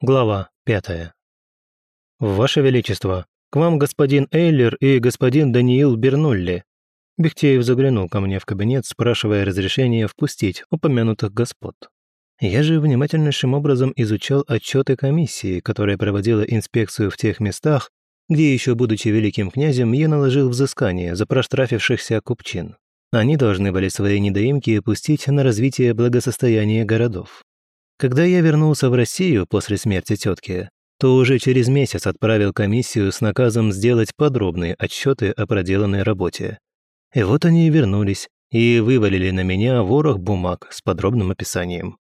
Глава пятая. «Ваше Величество, к вам господин Эйлер и господин Даниил Бернулли». Бехтеев заглянул ко мне в кабинет, спрашивая разрешения впустить упомянутых господ. Я же внимательнейшим образом изучал отчеты комиссии, которая проводила инспекцию в тех местах, где еще, будучи великим князем, я наложил взыскание за проштрафившихся купчин. Они должны были свои недоимки опустить на развитие благосостояния городов. Когда я вернулся в Россию после смерти тетки, то уже через месяц отправил комиссию с наказом сделать подробные отчеты о проделанной работе. И вот они и вернулись, и вывалили на меня ворох бумаг с подробным описанием.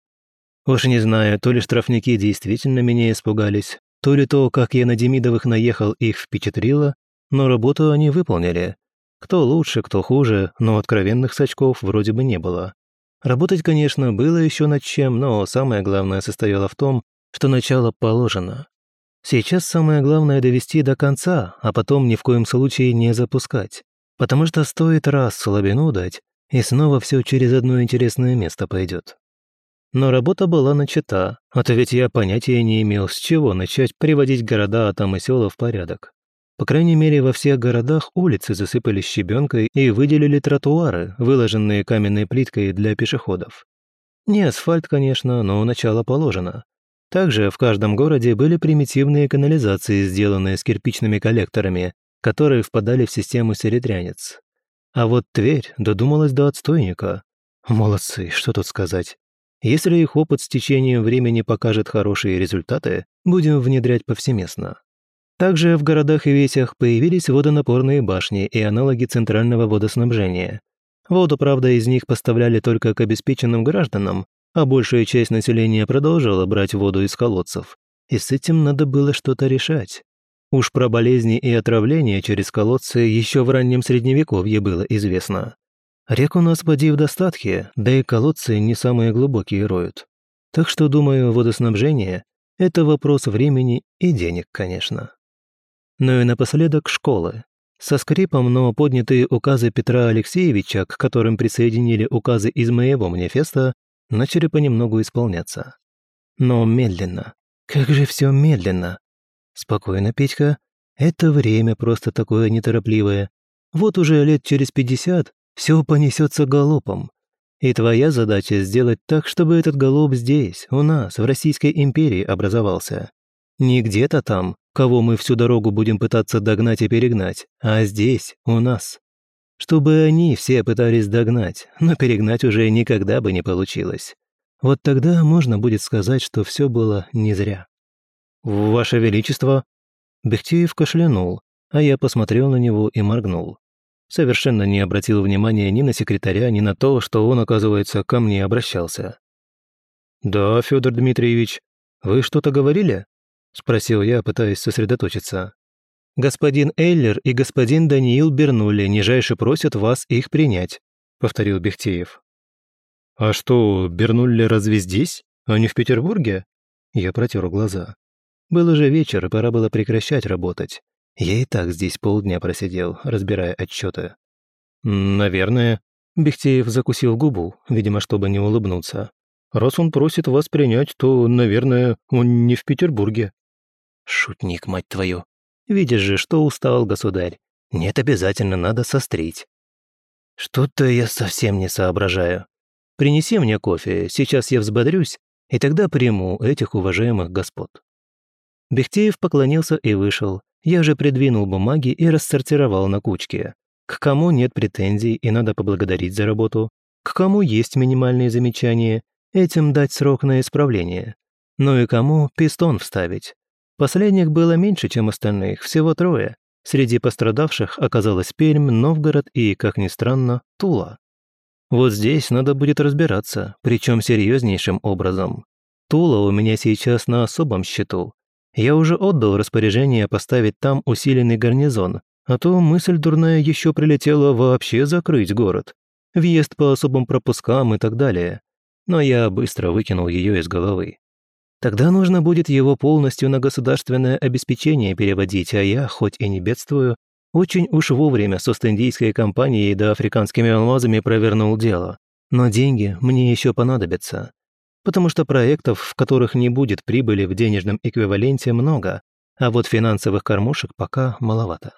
Уж не знаю, то ли штрафники действительно меня испугались, то ли то, как я на Демидовых наехал, их впечатлило, но работу они выполнили. Кто лучше, кто хуже, но откровенных сачков вроде бы не было. Работать, конечно, было еще над чем, но самое главное состояло в том, что начало положено. Сейчас самое главное довести до конца, а потом ни в коем случае не запускать. Потому что стоит раз слабину дать, и снова все через одно интересное место пойдет. Но работа была начата, а то ведь я понятия не имел, с чего начать приводить города, а там и села в порядок. По крайней мере, во всех городах улицы засыпали щебенкой и выделили тротуары, выложенные каменной плиткой для пешеходов. Не асфальт, конечно, но начало положено. Также в каждом городе были примитивные канализации, сделанные с кирпичными коллекторами, которые впадали в систему серетрянец. А вот Тверь додумалась до отстойника. Молодцы, что тут сказать. Если их опыт с течением времени покажет хорошие результаты, будем внедрять повсеместно. Также в городах и весях появились водонапорные башни и аналоги центрального водоснабжения. Воду, правда, из них поставляли только к обеспеченным гражданам, а большая часть населения продолжала брать воду из колодцев. И с этим надо было что-то решать. Уж про болезни и отравления через колодцы еще в раннем Средневековье было известно. Рек у нас поди в достатке, да и колодцы не самые глубокие роют. Так что, думаю, водоснабжение – это вопрос времени и денег, конечно но и напоследок школы. Со скрипом, но поднятые указы Петра Алексеевича, к которым присоединили указы из моего манифеста, начали понемногу исполняться. Но медленно. Как же все медленно. Спокойно, Петька. Это время просто такое неторопливое. Вот уже лет через пятьдесят все понесется галопом. И твоя задача сделать так, чтобы этот галоп здесь, у нас, в Российской империи образовался. Не где-то там, кого мы всю дорогу будем пытаться догнать и перегнать, а здесь, у нас. Чтобы они все пытались догнать, но перегнать уже никогда бы не получилось. Вот тогда можно будет сказать, что все было не зря. «Ваше Величество!» Бехтеев кашлянул, а я посмотрел на него и моргнул. Совершенно не обратил внимания ни на секретаря, ни на то, что он, оказывается, ко мне обращался. «Да, Федор Дмитриевич, вы что-то говорили?» спросил я, пытаясь сосредоточиться. «Господин Эйлер и господин Даниил Бернули нижайше просят вас их принять», — повторил Бехтеев. «А что, Бернулли разве здесь, а не в Петербурге?» Я протер глаза. Был уже вечер, и пора было прекращать работать. Я и так здесь полдня просидел, разбирая отчеты. «Наверное». Бехтеев закусил губу, видимо, чтобы не улыбнуться. «Раз он просит вас принять, то, наверное, он не в Петербурге». Шутник, мать твою. Видишь же, что устал государь. Нет, обязательно надо сострить. Что-то я совсем не соображаю. Принеси мне кофе, сейчас я взбодрюсь, и тогда приму этих уважаемых господ. Бехтеев поклонился и вышел. Я же придвинул бумаги и рассортировал на кучке. К кому нет претензий и надо поблагодарить за работу, к кому есть минимальные замечания, этим дать срок на исправление. Ну и кому пистон вставить, Последних было меньше, чем остальных, всего трое. Среди пострадавших оказалось Пермь, Новгород и, как ни странно, Тула. Вот здесь надо будет разбираться, причем серьезнейшим образом. Тула у меня сейчас на особом счету. Я уже отдал распоряжение поставить там усиленный гарнизон, а то мысль дурная еще прилетела вообще закрыть город. Въезд по особым пропускам и так далее. Но я быстро выкинул ее из головы. Тогда нужно будет его полностью на государственное обеспечение переводить, а я, хоть и не бедствую, очень уж вовремя с Остиндийской компанией да африканскими алмазами провернул дело. Но деньги мне еще понадобятся. Потому что проектов, в которых не будет прибыли в денежном эквиваленте, много, а вот финансовых кормушек пока маловато.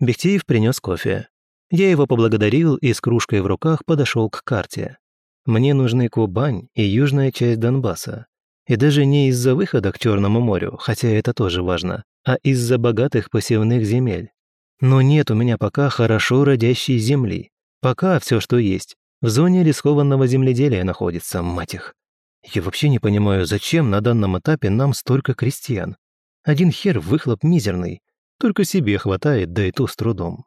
Бехтеев принес кофе. Я его поблагодарил и с кружкой в руках подошел к карте. Мне нужны Кубань и южная часть Донбасса. И даже не из-за выхода к Черному морю, хотя это тоже важно, а из-за богатых посевных земель. Но нет у меня пока хорошо родящей земли. Пока все, что есть, в зоне рискованного земледелия находится, мать их. Я вообще не понимаю, зачем на данном этапе нам столько крестьян. Один хер выхлоп мизерный. Только себе хватает, да и то с трудом.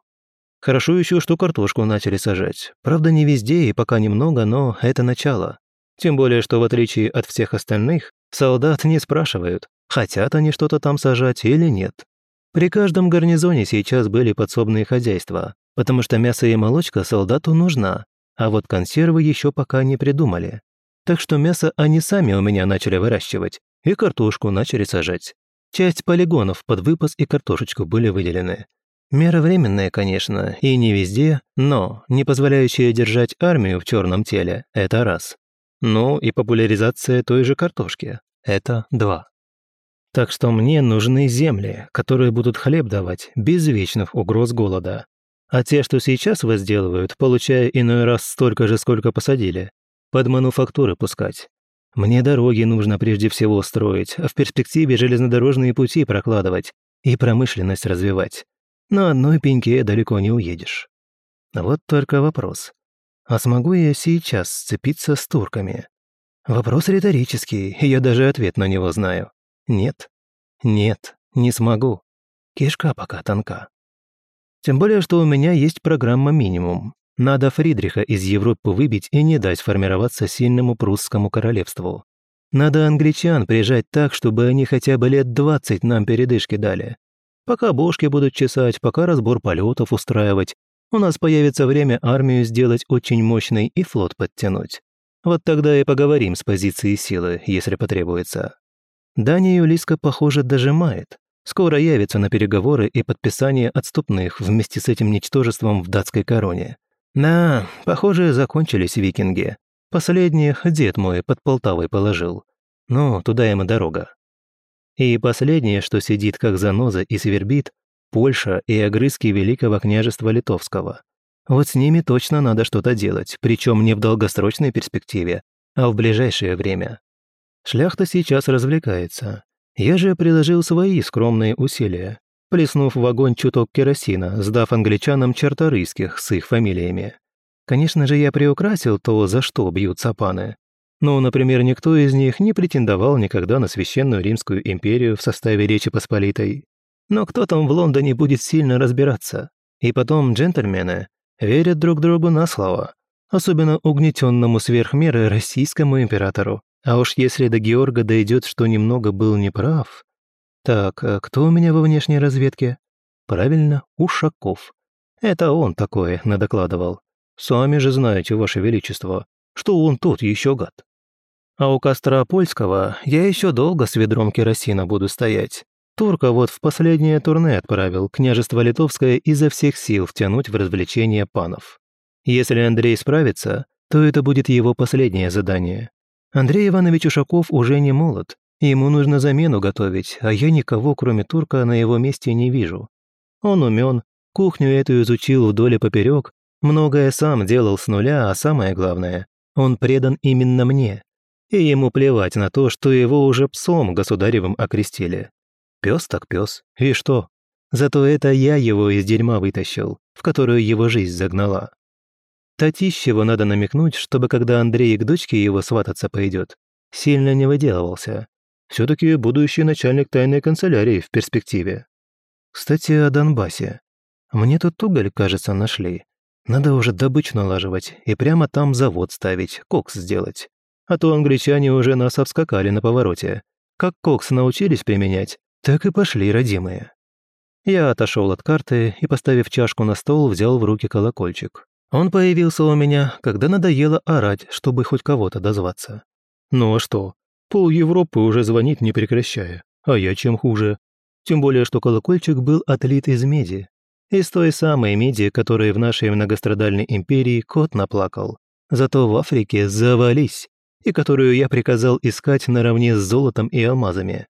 Хорошо еще, что картошку начали сажать. Правда, не везде и пока немного, но это начало. Тем более, что в отличие от всех остальных, солдат не спрашивают, хотят они что-то там сажать или нет. При каждом гарнизоне сейчас были подсобные хозяйства, потому что мясо и молочка солдату нужна, а вот консервы еще пока не придумали. Так что мясо они сами у меня начали выращивать, и картошку начали сажать. Часть полигонов под выпас и картошечку были выделены. Мера временная, конечно, и не везде, но не позволяющая держать армию в черном теле – это раз. Ну и популяризация той же картошки. Это два. Так что мне нужны земли, которые будут хлеб давать без вечных угроз голода. А те, что сейчас возделывают, получая иной раз столько же, сколько посадили, под мануфактуры пускать. Мне дороги нужно прежде всего строить, а в перспективе железнодорожные пути прокладывать и промышленность развивать. На одной пеньке далеко не уедешь. Вот только вопрос. А смогу я сейчас сцепиться с турками? Вопрос риторический, и я даже ответ на него знаю. Нет. Нет, не смогу. Кишка пока тонка. Тем более, что у меня есть программа «Минимум». Надо Фридриха из Европы выбить и не дать формироваться сильному прусскому королевству. Надо англичан прижать так, чтобы они хотя бы лет 20 нам передышки дали. Пока бошки будут чесать, пока разбор полетов устраивать, у нас появится время армию сделать очень мощной и флот подтянуть. Вот тогда и поговорим с позиции силы, если потребуется. Данию Лиска, похоже, дожимает. Скоро явится на переговоры и подписание отступных вместе с этим ничтожеством в датской короне. Да, похоже, закончились викинги. Последних дед мой под Полтавой положил. Ну, туда им и дорога. И последнее, что сидит как заноза и свербит, Польша и огрызки Великого княжества Литовского. Вот с ними точно надо что-то делать, причем не в долгосрочной перспективе, а в ближайшее время. Шляхта сейчас развлекается. Я же приложил свои скромные усилия, плеснув в огонь чуток керосина, сдав англичанам черторийских с их фамилиями. Конечно же, я приукрасил то, за что бьют сапаны. Но, например, никто из них не претендовал никогда на Священную Римскую империю в составе Речи Посполитой. Но кто там в Лондоне будет сильно разбираться? И потом джентльмены верят друг другу на слово, особенно угнетенному сверх российскому императору. А уж если до Георга дойдет, что немного был неправ... Так, а кто у меня во внешней разведке? Правильно, Ушаков. Это он такое надокладывал. Сами же знаете, Ваше Величество, что он тут еще гад. А у костра польского я еще долго с ведром керосина буду стоять. Турка вот в последнее турне отправил княжество Литовское изо всех сил втянуть в развлечения панов. Если Андрей справится, то это будет его последнее задание. Андрей Иванович Ушаков уже не молод, ему нужно замену готовить, а я никого, кроме турка, на его месте не вижу. Он умен, кухню эту изучил вдоль и поперек, многое сам делал с нуля, а самое главное, он предан именно мне. И ему плевать на то, что его уже псом государевым окрестили. Пес так пес. И что? Зато это я его из дерьма вытащил, в которую его жизнь загнала. Татищеву надо намекнуть, чтобы когда Андрей к дочке его свататься пойдет, сильно не выделывался. все таки будущий начальник тайной канцелярии в перспективе. Кстати, о Донбассе. Мне тут уголь, кажется, нашли. Надо уже добычу налаживать и прямо там завод ставить, кокс сделать. А то англичане уже нас обскакали на повороте. Как кокс научились применять, так и пошли, родимые. Я отошел от карты и, поставив чашку на стол, взял в руки колокольчик. Он появился у меня, когда надоело орать, чтобы хоть кого-то дозваться. Ну а что? Пол Европы уже звонит, не прекращая. А я чем хуже? Тем более, что колокольчик был отлит из меди. Из той самой меди, которой в нашей многострадальной империи кот наплакал. Зато в Африке завались. И которую я приказал искать наравне с золотом и алмазами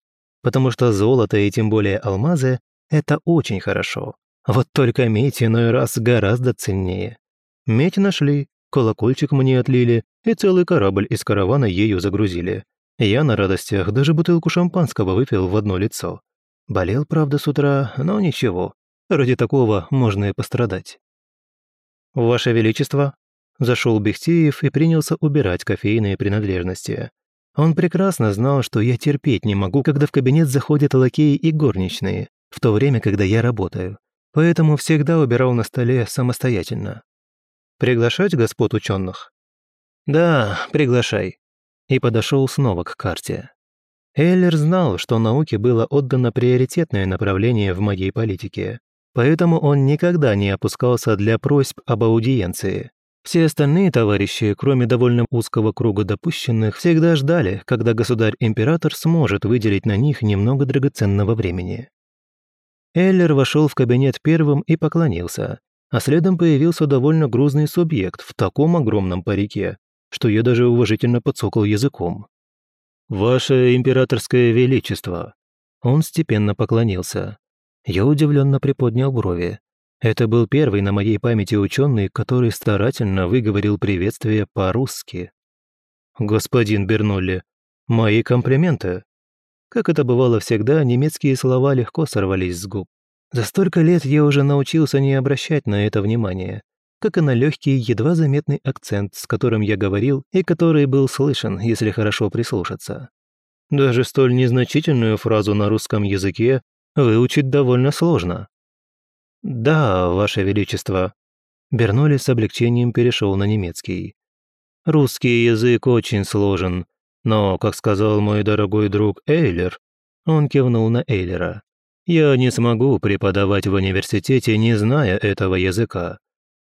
потому что золото и тем более алмазы – это очень хорошо. Вот только медь иной раз гораздо ценнее. Медь нашли, колокольчик мне отлили, и целый корабль из каравана ею загрузили. Я на радостях даже бутылку шампанского выпил в одно лицо. Болел, правда, с утра, но ничего. Ради такого можно и пострадать. «Ваше Величество!» Зашел Бехтеев и принялся убирать кофейные принадлежности. Он прекрасно знал, что я терпеть не могу, когда в кабинет заходят лакеи и горничные, в то время, когда я работаю. Поэтому всегда убирал на столе самостоятельно. «Приглашать господ ученых?» «Да, приглашай». И подошел снова к карте. Эллер знал, что науке было отдано приоритетное направление в моей политике, поэтому он никогда не опускался для просьб об аудиенции. Все остальные товарищи, кроме довольно узкого круга допущенных, всегда ждали, когда государь-император сможет выделить на них немного драгоценного времени. Эллер вошел в кабинет первым и поклонился, а следом появился довольно грузный субъект в таком огромном парике, что я даже уважительно подсокал языком. «Ваше императорское величество!» Он степенно поклонился. Я удивленно приподнял брови, это был первый на моей памяти ученый, который старательно выговорил приветствие по-русски. «Господин Бернулли, мои комплименты!» Как это бывало всегда, немецкие слова легко сорвались с губ. За столько лет я уже научился не обращать на это внимания, как и на легкий, едва заметный акцент, с которым я говорил и который был слышен, если хорошо прислушаться. Даже столь незначительную фразу на русском языке выучить довольно сложно. «Да, Ваше Величество». Берноли с облегчением перешел на немецкий. «Русский язык очень сложен, но, как сказал мой дорогой друг Эйлер, он кивнул на Эйлера, я не смогу преподавать в университете, не зная этого языка,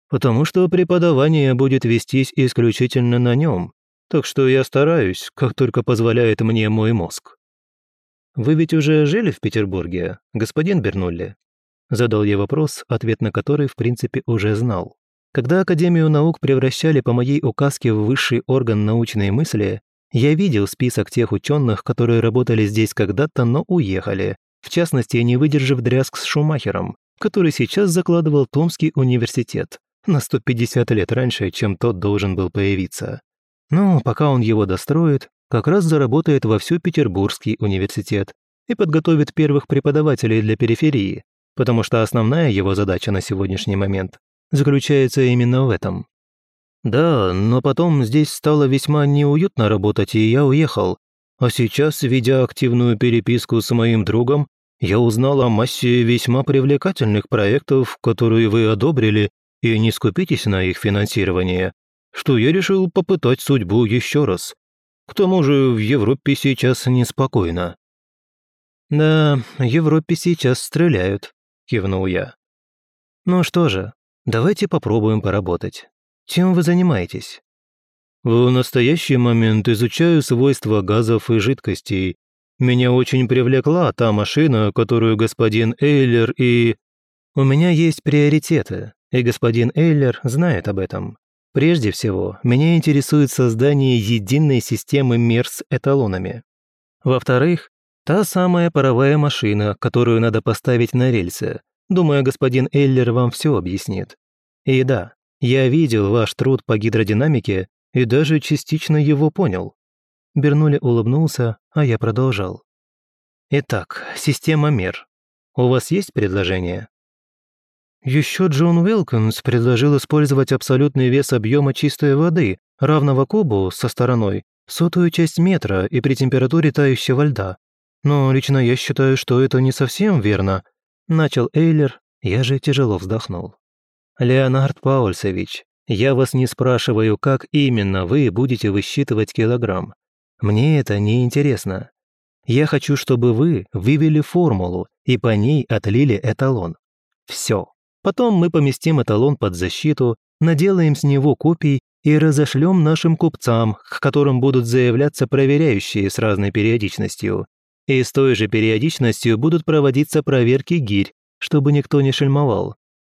потому что преподавание будет вестись исключительно на нем, так что я стараюсь, как только позволяет мне мой мозг». «Вы ведь уже жили в Петербурге, господин Бернулли?» Задал я вопрос, ответ на который, в принципе, уже знал. Когда Академию наук превращали по моей указке в высший орган научной мысли, я видел список тех ученых, которые работали здесь когда-то, но уехали, в частности, не выдержав дрязг с Шумахером, который сейчас закладывал Томский университет на 150 лет раньше, чем тот должен был появиться. Но пока он его достроит, как раз заработает во всю Петербургский университет и подготовит первых преподавателей для периферии, потому что основная его задача на сегодняшний момент заключается именно в этом. Да, но потом здесь стало весьма неуютно работать, и я уехал. А сейчас, ведя активную переписку с моим другом, я узнал о массе весьма привлекательных проектов, которые вы одобрили, и не скупитесь на их финансирование, что я решил попытать судьбу еще раз. К тому же в Европе сейчас неспокойно. Да, Европе сейчас стреляют. – кивнул я. «Ну что же, давайте попробуем поработать. Чем вы занимаетесь?» «В настоящий момент изучаю свойства газов и жидкостей. Меня очень привлекла та машина, которую господин Эйлер и...» «У меня есть приоритеты, и господин Эйлер знает об этом. Прежде всего, меня интересует создание единой системы мер с эталонами. Во-вторых, Та самая паровая машина, которую надо поставить на рельсы. Думаю, господин Эллер вам все объяснит. И да, я видел ваш труд по гидродинамике и даже частично его понял. Бернули улыбнулся, а я продолжал. Итак, система мер. У вас есть предложение? Еще Джон Уилкинс предложил использовать абсолютный вес объема чистой воды, равного кубу со стороной, сотую часть метра и при температуре тающего льда, но лично я считаю, что это не совсем верно. Начал Эйлер, я же тяжело вздохнул. Леонард Паульсович, я вас не спрашиваю, как именно вы будете высчитывать килограмм. Мне это не интересно. Я хочу, чтобы вы вывели формулу и по ней отлили эталон. Все. Потом мы поместим эталон под защиту, наделаем с него копий и разошлем нашим купцам, к которым будут заявляться проверяющие с разной периодичностью и с той же периодичностью будут проводиться проверки гирь, чтобы никто не шельмовал.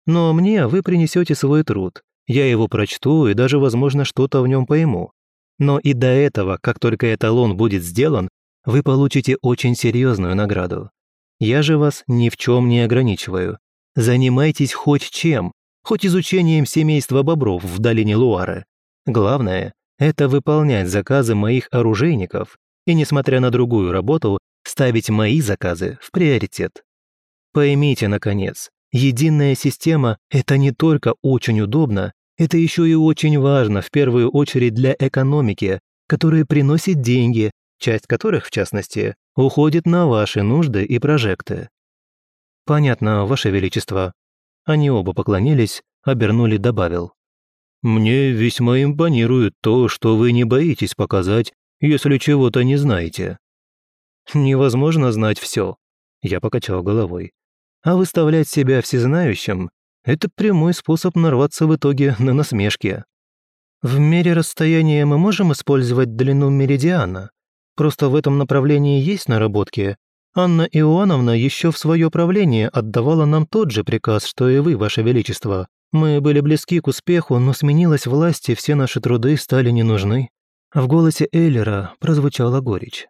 Но мне вы принесете свой труд. Я его прочту и даже, возможно, что-то в нем пойму. Но и до этого, как только эталон будет сделан, вы получите очень серьезную награду. Я же вас ни в чем не ограничиваю. Занимайтесь хоть чем, хоть изучением семейства бобров в долине Луары. Главное – это выполнять заказы моих оружейников и, несмотря на другую работу, ставить мои заказы в приоритет. Поймите, наконец, единая система – это не только очень удобно, это еще и очень важно в первую очередь для экономики, которая приносит деньги, часть которых, в частности, уходит на ваши нужды и прожекты. Понятно, Ваше Величество. Они оба поклонились, обернули добавил. «Мне весьма импонирует то, что вы не боитесь показать, если чего-то не знаете невозможно знать все. Я покачал головой. А выставлять себя всезнающим – это прямой способ нарваться в итоге на насмешки. В мере расстояния мы можем использовать длину меридиана. Просто в этом направлении есть наработки. Анна Иоанновна еще в свое правление отдавала нам тот же приказ, что и вы, Ваше Величество. Мы были близки к успеху, но сменилась власть, и все наши труды стали не нужны. В голосе Эйлера прозвучала горечь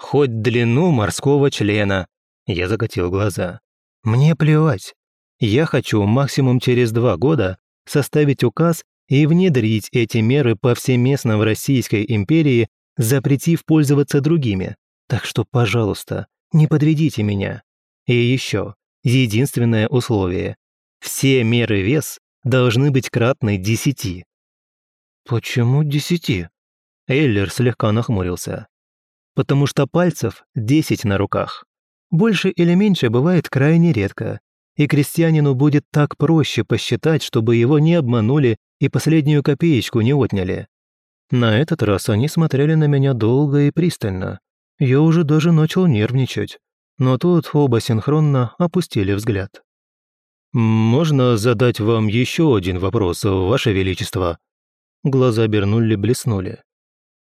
хоть длину морского члена. Я закатил глаза. Мне плевать. Я хочу максимум через два года составить указ и внедрить эти меры повсеместно в Российской империи, запретив пользоваться другими. Так что, пожалуйста, не подведите меня. И еще, единственное условие. Все меры вес должны быть кратны десяти. «Почему десяти?» Эллер слегка нахмурился потому что пальцев 10 на руках. Больше или меньше бывает крайне редко, и крестьянину будет так проще посчитать, чтобы его не обманули и последнюю копеечку не отняли. На этот раз они смотрели на меня долго и пристально. Я уже даже начал нервничать. Но тут оба синхронно опустили взгляд. «Можно задать вам еще один вопрос, Ваше Величество?» Глаза Бернулли блеснули.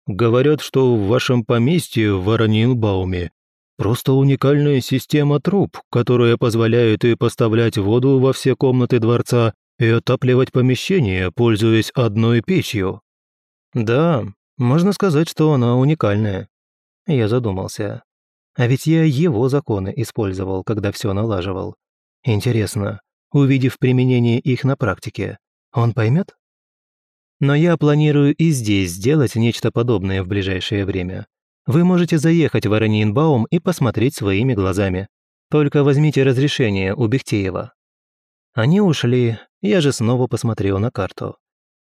Говорят, что в вашем поместье в Воронилбауме просто уникальная система труб, которая позволяет и поставлять воду во все комнаты дворца, и отапливать помещение, пользуясь одной печью. Да, можно сказать, что она уникальная. Я задумался. А ведь я его законы использовал, когда все налаживал. Интересно, увидев применение их на практике, он поймет? Но я планирую и здесь сделать нечто подобное в ближайшее время. Вы можете заехать в Араньинбаум и посмотреть своими глазами. Только возьмите разрешение у Бехтеева». Они ушли, я же снова посмотрел на карту.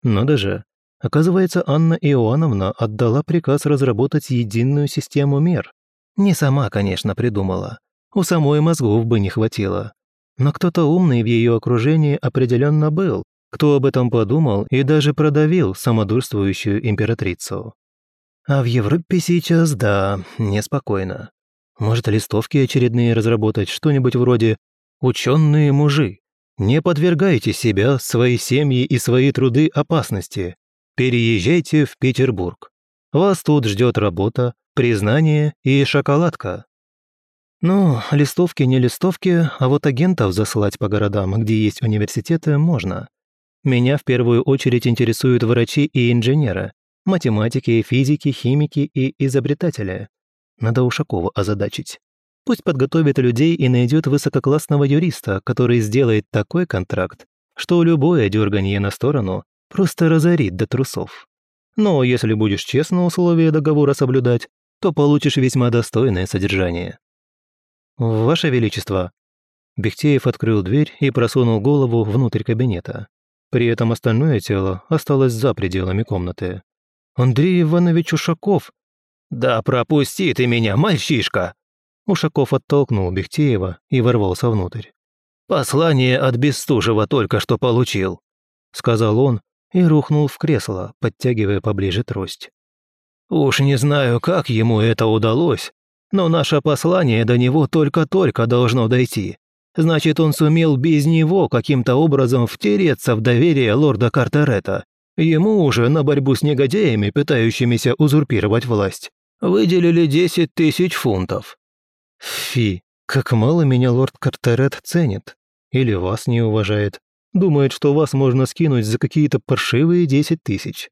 Но даже, оказывается, Анна Иоанновна отдала приказ разработать единую систему мер. Не сама, конечно, придумала. У самой мозгов бы не хватило. Но кто-то умный в ее окружении определенно был, кто об этом подумал и даже продавил самодурствующую императрицу. А в Европе сейчас, да, неспокойно. Может, листовки очередные разработать, что-нибудь вроде «Ученые мужи, не подвергайте себя, свои семьи и свои труды опасности. Переезжайте в Петербург. Вас тут ждет работа, признание и шоколадка». Ну, листовки не листовки, а вот агентов заслать по городам, где есть университеты, можно. Меня в первую очередь интересуют врачи и инженеры, математики, физики, химики и изобретатели. Надо Ушакова озадачить. Пусть подготовит людей и найдет высококлассного юриста, который сделает такой контракт, что любое дерганье на сторону просто разорит до трусов. Но если будешь честно условия договора соблюдать, то получишь весьма достойное содержание. «Ваше Величество!» Бехтеев открыл дверь и просунул голову внутрь кабинета. При этом остальное тело осталось за пределами комнаты. «Андрей Иванович Ушаков!» «Да пропусти ты меня, мальчишка!» Ушаков оттолкнул Бехтеева и ворвался внутрь. «Послание от Бестужева только что получил», — сказал он и рухнул в кресло, подтягивая поближе трость. «Уж не знаю, как ему это удалось, но наше послание до него только-только должно дойти. Значит, он сумел без него каким-то образом втереться в доверие лорда Картерета. Ему уже на борьбу с негодяями, пытающимися узурпировать власть, выделили 10 тысяч фунтов. Фи, как мало меня лорд Картерет ценит. Или вас не уважает. Думает, что вас можно скинуть за какие-то паршивые 10 тысяч.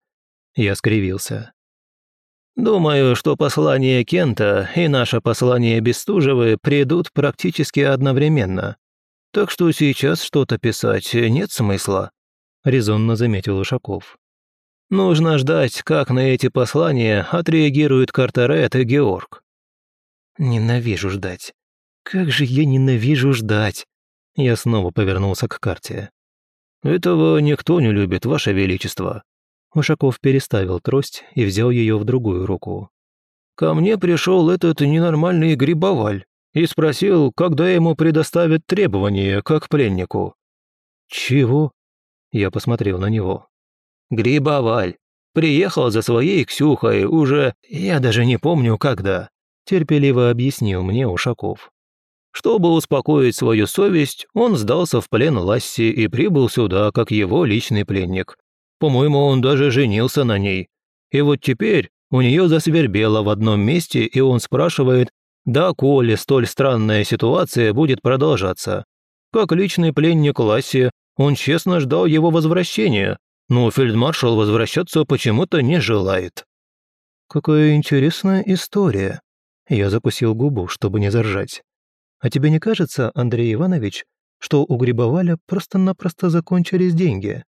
Я скривился. Думаю, что послание Кента и наше послание Бестужевы придут практически одновременно. Так что сейчас что-то писать нет смысла», — резонно заметил Ушаков. «Нужно ждать, как на эти послания отреагируют Картерет и Георг». «Ненавижу ждать. Как же я ненавижу ждать!» Я снова повернулся к карте. «Этого никто не любит, Ваше Величество», Ушаков переставил трость и взял ее в другую руку. «Ко мне пришел этот ненормальный Грибоваль и спросил, когда ему предоставят требования, как пленнику». «Чего?» Я посмотрел на него. «Грибоваль. Приехал за своей Ксюхой уже... Я даже не помню, когда», — терпеливо объяснил мне Ушаков. Чтобы успокоить свою совесть, он сдался в плен Ласси и прибыл сюда, как его личный пленник. По-моему, он даже женился на ней. И вот теперь у нее засвербело в одном месте, и он спрашивает, да коли столь странная ситуация будет продолжаться. Как личный пленник Ласси, он честно ждал его возвращения, но фельдмаршал возвращаться почему-то не желает. «Какая интересная история». Я закусил губу, чтобы не заржать. «А тебе не кажется, Андрей Иванович, что у Грибоваля просто-напросто закончились деньги?»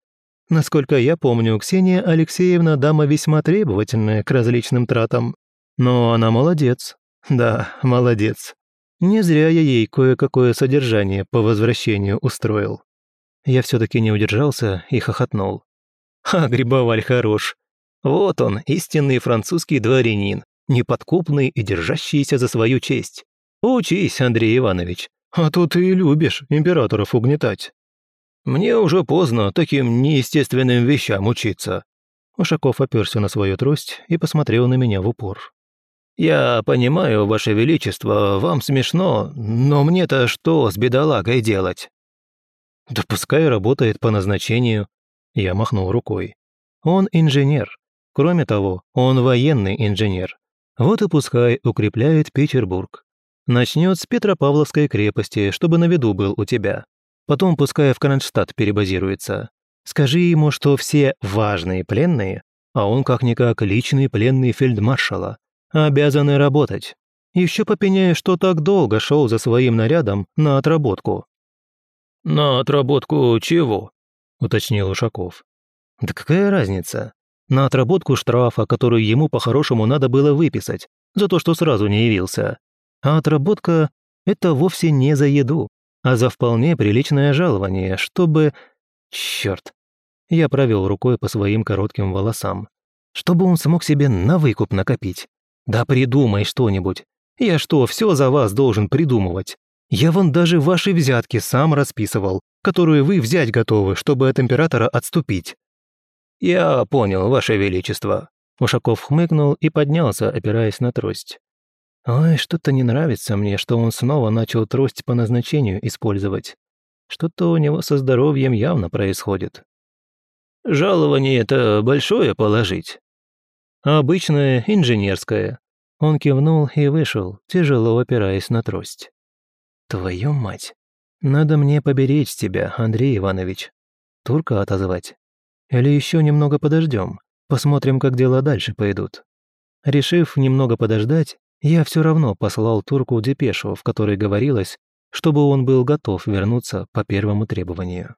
Насколько я помню, Ксения Алексеевна дама весьма требовательная к различным тратам. Но она молодец. Да, молодец. Не зря я ей кое-какое содержание по возвращению устроил. Я все таки не удержался и хохотнул. «Ха, грибоваль хорош! Вот он, истинный французский дворянин, неподкупный и держащийся за свою честь. Учись, Андрей Иванович, а то ты и любишь императоров угнетать». Мне уже поздно таким неестественным вещам учиться». Ушаков оперся на свою трость и посмотрел на меня в упор. «Я понимаю, Ваше Величество, вам смешно, но мне-то что с бедолагой делать?» «Да пускай работает по назначению», — я махнул рукой. «Он инженер. Кроме того, он военный инженер. Вот и пускай укрепляет Петербург. Начнет с Петропавловской крепости, чтобы на виду был у тебя. Потом пускай в Кронштадт перебазируется. Скажи ему, что все важные пленные, а он как-никак личный пленный фельдмаршала, обязаны работать. Еще попеняя, что так долго шел за своим нарядом на отработку». «На отработку чего?» – уточнил Ушаков. «Да какая разница? На отработку штрафа, который ему по-хорошему надо было выписать, за то, что сразу не явился. А отработка – это вовсе не за еду а за вполне приличное жалование, чтобы... Черт! Я провел рукой по своим коротким волосам. Чтобы он смог себе на выкуп накопить. Да придумай что-нибудь. Я что, все за вас должен придумывать? Я вон даже ваши взятки сам расписывал, которые вы взять готовы, чтобы от императора отступить». «Я понял, ваше величество». Ушаков хмыкнул и поднялся, опираясь на трость. Ой, что-то не нравится мне, что он снова начал трость по назначению использовать. Что-то у него со здоровьем явно происходит. Жалование это большое положить. Обычное инженерское. Он кивнул и вышел, тяжело опираясь на трость. Твою мать. Надо мне поберечь тебя, Андрей Иванович. Турка отозвать. Или еще немного подождем, посмотрим, как дела дальше пойдут. Решив немного подождать, я все равно послал турку депешу, в которой говорилось, чтобы он был готов вернуться по первому требованию.